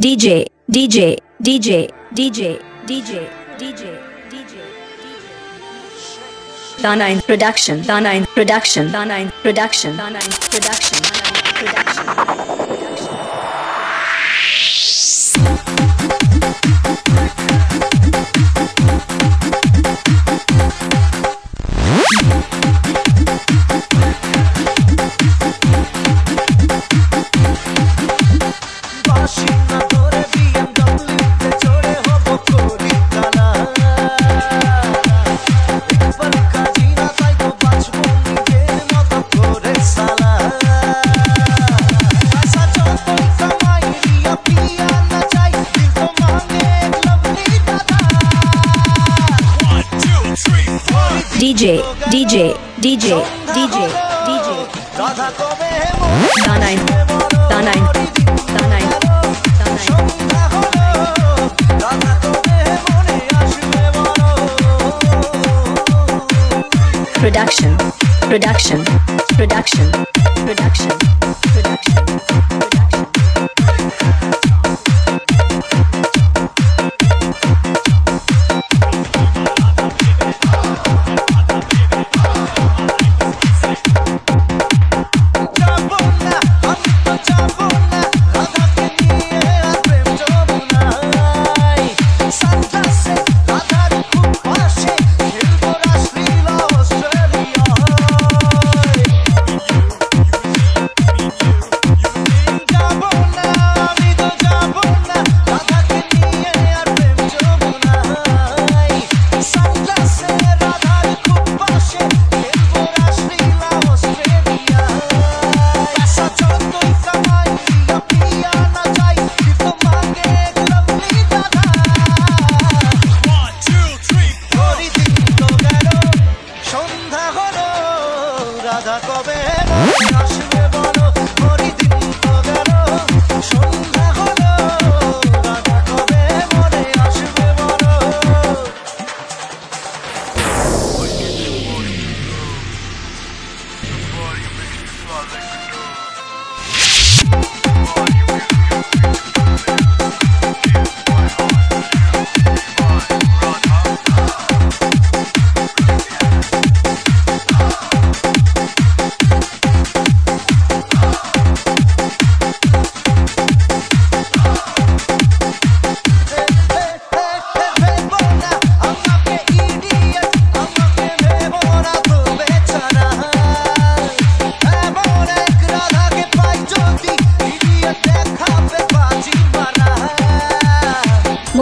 DJ, DJ, DJ, DJ, DJ, DJ, DJ. Dana production, Dana production, Dana production, Dana production, Dana production. DJ, DJ, DJ, DJ, DJ. Production, production, production, production, production. correndo.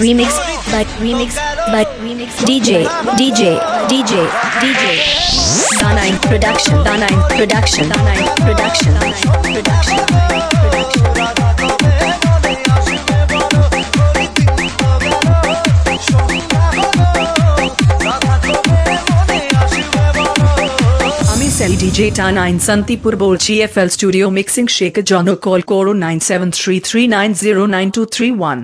remix, but remix, but remix. DJ, DJ, DJ, DJ. Dana production, Dana production, Dana production, Dana production, production. আমি সেল DJ টা nine Shantipur বলছি FL studio mixing শেখের জন্য call করো nine seven three three nine zero nine two three one